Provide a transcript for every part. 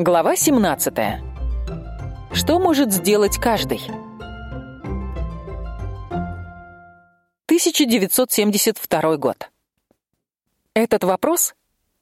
Глава 17. Что может сделать каждый? 1972 год. Этот вопрос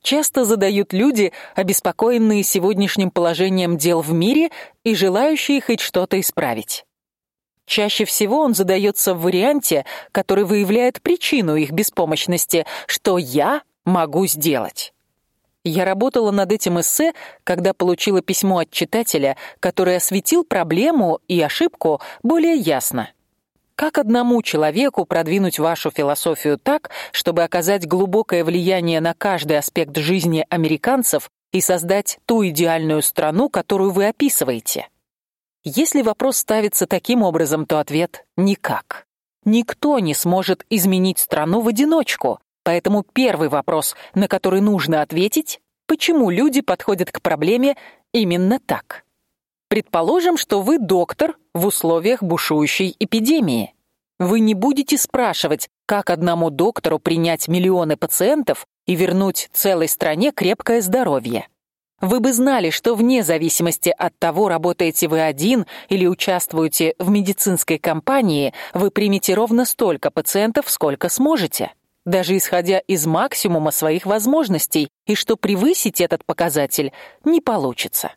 часто задают люди, обеспокоенные сегодняшним положением дел в мире и желающие хоть что-то исправить. Чаще всего он задается в варианте, который выявляет причину их беспомощности, что я могу сделать. Я работала над этим эссе, когда получила письмо от читателя, который осветил проблему и ошибку более ясно. Как одному человеку продвинуть вашу философию так, чтобы оказать глубокое влияние на каждый аспект жизни американцев и создать ту идеальную страну, которую вы описываете? Если вопрос ставится таким образом, то ответ никак. Никто не сможет изменить страну в одиночку, Поэтому первый вопрос, на который нужно ответить, почему люди подходят к проблеме именно так. Предположим, что вы доктор в условиях бушующей эпидемии. Вы не будете спрашивать, как одному доктору принять миллионы пациентов и вернуть целой стране крепкое здоровье. Вы бы знали, что вне зависимости от того, работаете вы один или участвуете в медицинской кампании, вы примете ровно столько пациентов, сколько сможете даже исходя из максимума своих возможностей, и что превысить этот показатель не получится.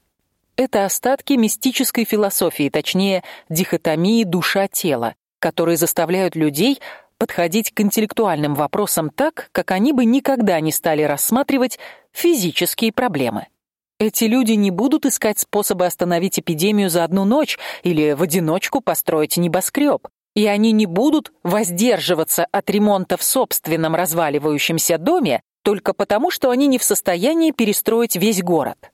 Это остатки мистической философии, точнее, дихотомии душа-тело, которые заставляют людей подходить к интеллектуальным вопросам так, как они бы никогда не стали рассматривать физические проблемы. Эти люди не будут искать способы остановить эпидемию за одну ночь или в одиночку построить небоскреб и они не будут воздерживаться от ремонта в собственном разваливающемся доме только потому, что они не в состоянии перестроить весь город.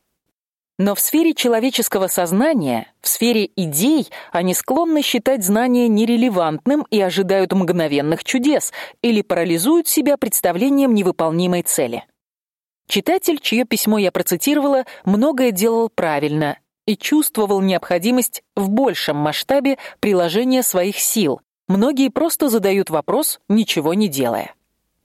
Но в сфере человеческого сознания, в сфере идей, они склонны считать знания нерелевантным и ожидают мгновенных чудес или парализуют себя представлением невыполнимой цели. Читатель, чье письмо я процитировала, многое делал правильно, и чувствовал необходимость в большем масштабе приложения своих сил. Многие просто задают вопрос, ничего не делая.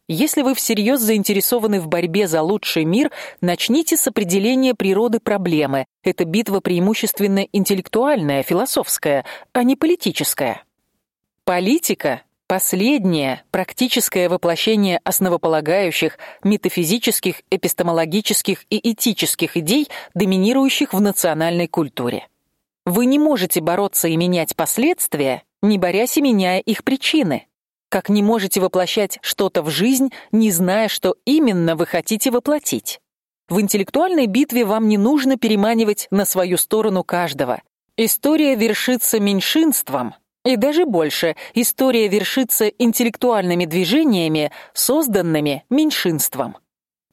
Если вы всерьез заинтересованы в борьбе за лучший мир, начните с определения природы проблемы. Это битва преимущественно интеллектуальная, философская, а не политическая. Политика Последнее практическое воплощение основополагающих метафизических, эпистемологических и этических идей, доминирующих в национальной культуре. Вы не можете бороться и менять последствия, не борясь и меняя их причины. Как не можете воплощать что-то в жизнь, не зная, что именно вы хотите воплотить. В интеллектуальной битве вам не нужно переманивать на свою сторону каждого. История вершится меньшинством, и даже больше, история вершится интеллектуальными движениями, созданными меньшинством.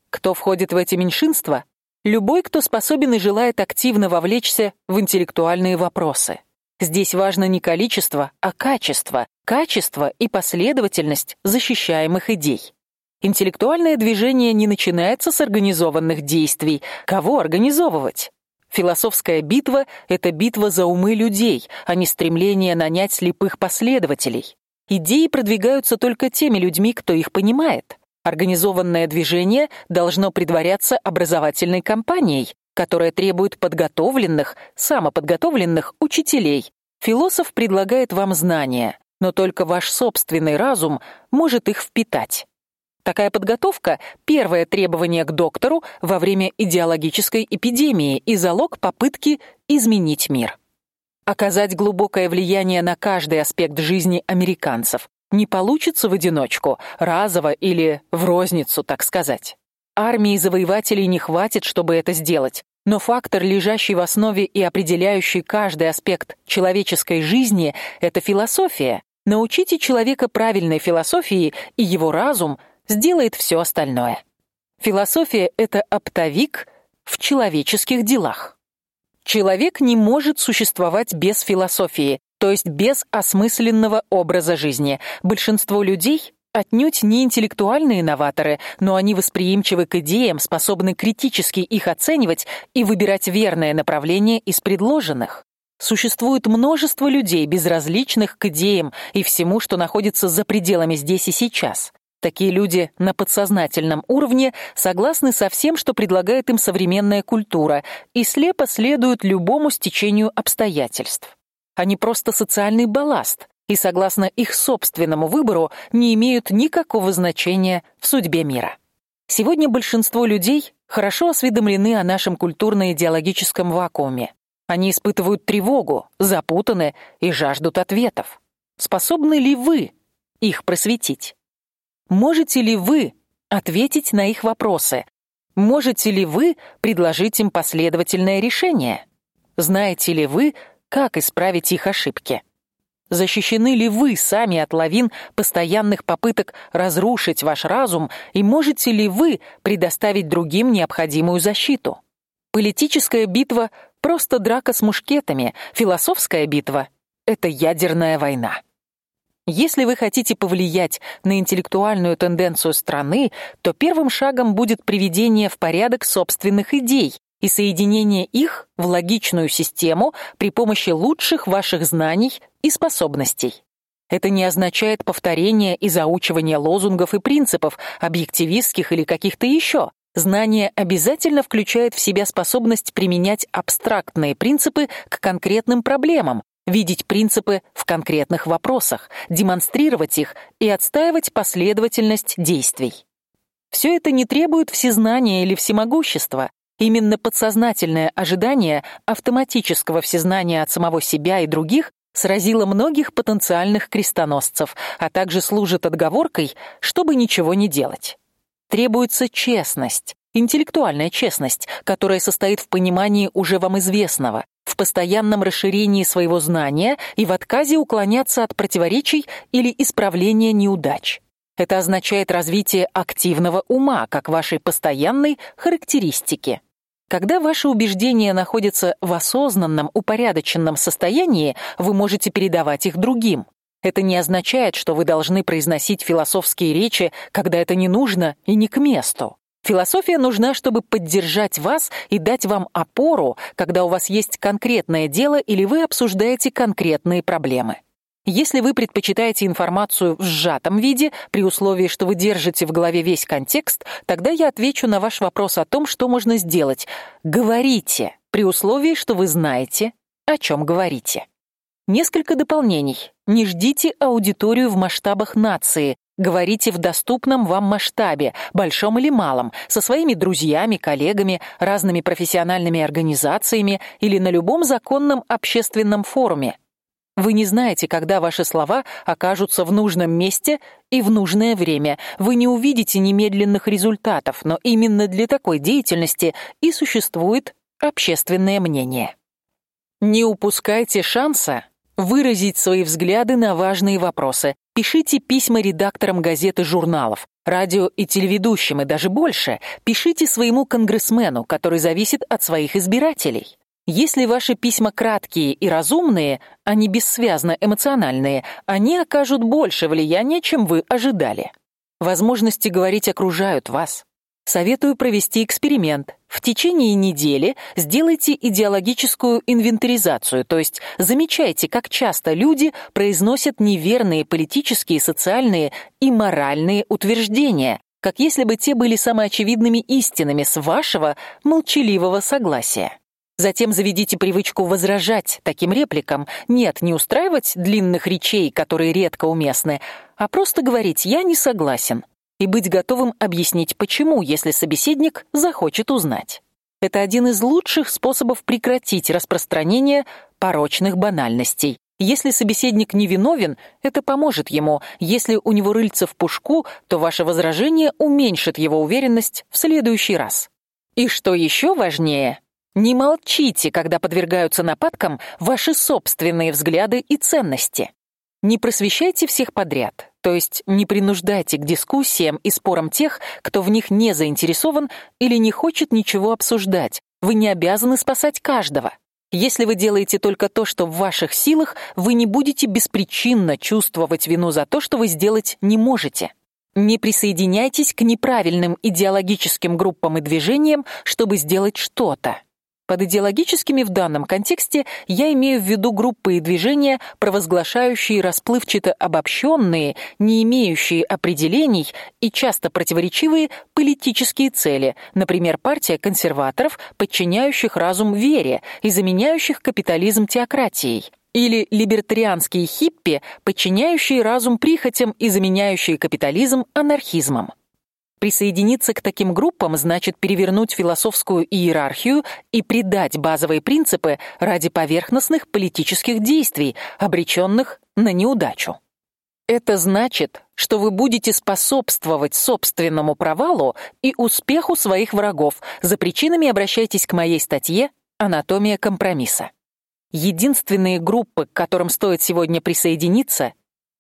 Кто входит в эти меньшинства? Любой, кто способен и желает активно вовлечься в интеллектуальные вопросы. Здесь важно не количество, а качество, качество и последовательность защищаемых идей. Интеллектуальное движение не начинается с организованных действий. Кого организовывать? Философская битва это битва за умы людей, а не стремление нанять слепых последователей. Идеи продвигаются только теми людьми, кто их понимает. Организованное движение должно предваряться образовательной кампанией, которая требует подготовленных, самоподготовленных учителей. Философ предлагает вам знания, но только ваш собственный разум может их впитать. Такая подготовка первое требование к доктору во время идеологической эпидемии и залог попытки изменить мир. Оказать глубокое влияние на каждый аспект жизни американцев не получится в одиночку, разово или в розницу, так сказать. Армии завоевателей не хватит, чтобы это сделать, но фактор, лежащий в основе и определяющий каждый аспект человеческой жизни это философия. Научите человека правильной философии, и его разум сделает все остальное. Философия это оптовик в человеческих делах. Человек не может существовать без философии, то есть без осмысленного образа жизни. Большинство людей отнюдь не интеллектуальные новаторы, но они восприимчивы к идеям, способны критически их оценивать и выбирать верное направление из предложенных. Существует множество людей, безразличных к идеям и всему, что находится за пределами здесь и сейчас. Такие люди на подсознательном уровне согласны со всем, что предлагает им современная культура, и слепо следуют любому стечению обстоятельств. Они просто социальный балласт, и согласно их собственному выбору не имеют никакого значения в судьбе мира. Сегодня большинство людей хорошо осведомлены о нашем культурно-идеологическом вакууме. Они испытывают тревогу, запутаны и жаждут ответов. Способны ли вы их просветить? Можете ли вы ответить на их вопросы? Можете ли вы предложить им последовательное решение? Знаете ли вы, как исправить их ошибки? Защищены ли вы сами от лавин постоянных попыток разрушить ваш разум и можете ли вы предоставить другим необходимую защиту? Политическая битва просто драка с мушкетами, философская битва это ядерная война. Если вы хотите повлиять на интеллектуальную тенденцию страны, то первым шагом будет приведение в порядок собственных идей, и соединение их в логичную систему при помощи лучших ваших знаний и способностей. Это не означает повторение и заучивание лозунгов и принципов, объективистских или каких-то еще. Знание обязательно включает в себя способность применять абстрактные принципы к конкретным проблемам, видеть принципы в конкретных вопросах, демонстрировать их и отстаивать последовательность действий. Все это не требует всезнания или всемогущества, Именно подсознательное ожидание автоматического всезнания от самого себя и других сразило многих потенциальных крестоносцев, а также служит отговоркой, чтобы ничего не делать. Требуется честность, интеллектуальная честность, которая состоит в понимании уже вам известного, в постоянном расширении своего знания и в отказе уклоняться от противоречий или исправления неудач. Это означает развитие активного ума как вашей постоянной характеристики. Когда ваши убеждения находятся в осознанном, упорядоченном состоянии, вы можете передавать их другим. Это не означает, что вы должны произносить философские речи, когда это не нужно и не к месту. Философия нужна, чтобы поддержать вас и дать вам опору, когда у вас есть конкретное дело или вы обсуждаете конкретные проблемы. Если вы предпочитаете информацию в сжатом виде, при условии, что вы держите в голове весь контекст, тогда я отвечу на ваш вопрос о том, что можно сделать. Говорите, при условии, что вы знаете, о чем говорите. Несколько дополнений. Не ждите аудиторию в масштабах нации. Говорите в доступном вам масштабе, большом или малом, со своими друзьями, коллегами, разными профессиональными организациями или на любом законном общественном форуме. Вы не знаете, когда ваши слова окажутся в нужном месте и в нужное время. Вы не увидите немедленных результатов, но именно для такой деятельности и существует общественное мнение. Не упускайте шанса выразить свои взгляды на важные вопросы. Пишите письма редакторам газет и журналов, радио и телеведущим и даже больше. Пишите своему конгрессмену, который зависит от своих избирателей. Если ваши письма краткие и разумные, а не бессвязно эмоциональные, они окажут больше влияния, чем вы ожидали. Возможности говорить окружают вас. Советую провести эксперимент. В течение недели сделайте идеологическую инвентаризацию, то есть замечайте, как часто люди произносят неверные политические, социальные и моральные утверждения, как если бы те были самоочевидными истинами с вашего молчаливого согласия. Затем заведите привычку возражать таким репликам. Нет, не устраивать длинных речей, которые редко уместны, а просто говорить «я не согласен» и быть готовым объяснить почему, если собеседник захочет узнать. Это один из лучших способов прекратить распространение порочных банальностей. Если собеседник не виновен, это поможет ему. Если у него рыльце в пушку, то ваше возражение уменьшит его уверенность в следующий раз. И что еще важнее, не молчите, когда подвергаются нападкам ваши собственные взгляды и ценности. Не просвещайте всех подряд, то есть не принуждайте к дискуссиям и спорам тех, кто в них не заинтересован или не хочет ничего обсуждать. Вы не обязаны спасать каждого. Если вы делаете только то, что в ваших силах, вы не будете беспричинно чувствовать вину за то, что вы сделать не можете. Не присоединяйтесь к неправильным идеологическим группам и движениям, чтобы сделать что-то. Под идеологическими в данном контексте я имею в виду группы и движения, провозглашающие расплывчато обобщенные, не имеющие определений и часто противоречивые политические цели, например, партия консерваторов, подчиняющих разум вере и заменяющих капитализм теократией или либертарианские хиппи, подчиняющие разум прихотям и заменяющие капитализм анархизмом. Присоединиться к таким группам значит перевернуть философскую иерархию и предать базовые принципы ради поверхностных политических действий, обреченных на неудачу. Это значит, что вы будете способствовать собственному провалу и успеху своих врагов. За причинами обращайтесь к моей статье Анатомия компромисса. Единственные группы, к которым стоит сегодня присоединиться,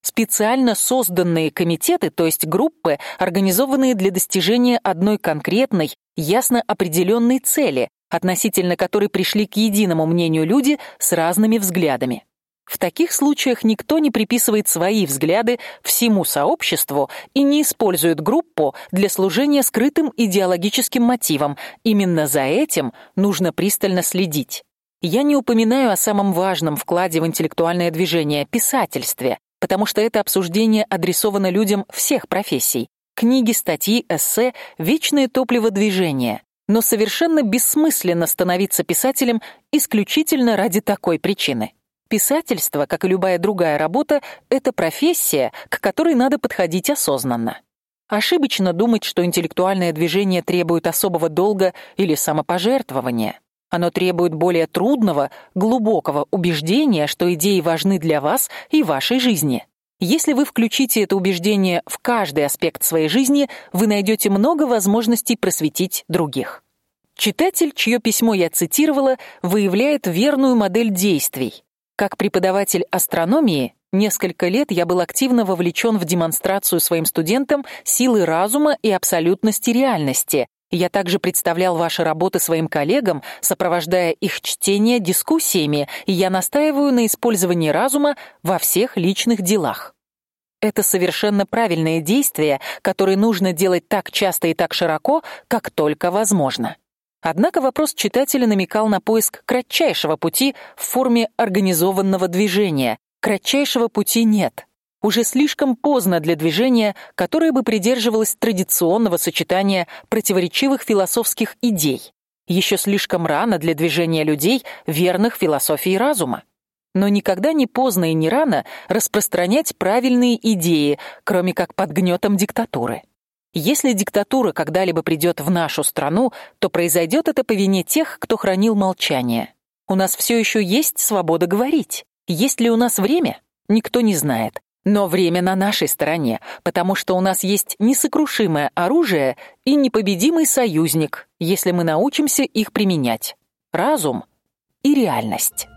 специально созданные комитеты, то есть группы, организованные для достижения одной конкретной, ясно определенной цели, относительно которой пришли к единому мнению люди с разными взглядами. В таких случаях никто не приписывает свои взгляды всему сообществу и не использует группу для служения скрытым идеологическим мотивам. Именно за этим нужно пристально следить. Я не упоминаю о самом важном вкладе в интеллектуальное движение писательстве, потому что это обсуждение адресовано людям всех профессий. Книги, статьи, эссе вечное топливо движения. Но совершенно бессмысленно становиться писателем исключительно ради такой причины. Писательство, как и любая другая работа, это профессия, к которой надо подходить осознанно. Ошибочно думать, что интеллектуальное движение требует особого долга или самопожертвования. Оно требует более трудного, глубокого убеждения, что идеи важны для вас и вашей жизни. Если вы включите это убеждение в каждый аспект своей жизни, вы найдете много возможностей просветить других. Читатель, чье письмо я цитировала, выявляет верную модель действий. Как преподаватель астрономии, несколько лет я был активно вовлечен в демонстрацию своим студентам силы разума и абсолютности реальности, я также представлял ваши работы своим коллегам, сопровождая их чтение дискуссиями, и я настаиваю на использовании разума во всех личных делах. Это совершенно правильное действие, которое нужно делать так часто и так широко, как только возможно. Однако вопрос читателя намекал на поиск кратчайшего пути в форме организованного движения. Кратчайшего пути нет уже слишком поздно для движения, которое бы придерживалось традиционного сочетания противоречивых философских идей. Еще слишком рано для движения людей, верных философии разума. Но никогда не поздно и не рано распространять правильные идеи, кроме как под гнетом диктатуры. Если диктатура когда-либо придет в нашу страну, то произойдет это по вине тех, кто хранил молчание. У нас все еще есть свобода говорить. Есть ли у нас время? Никто не знает. Но время на нашей стороне, потому что у нас есть несокрушимое оружие и непобедимый союзник, если мы научимся их применять. Разум и реальность.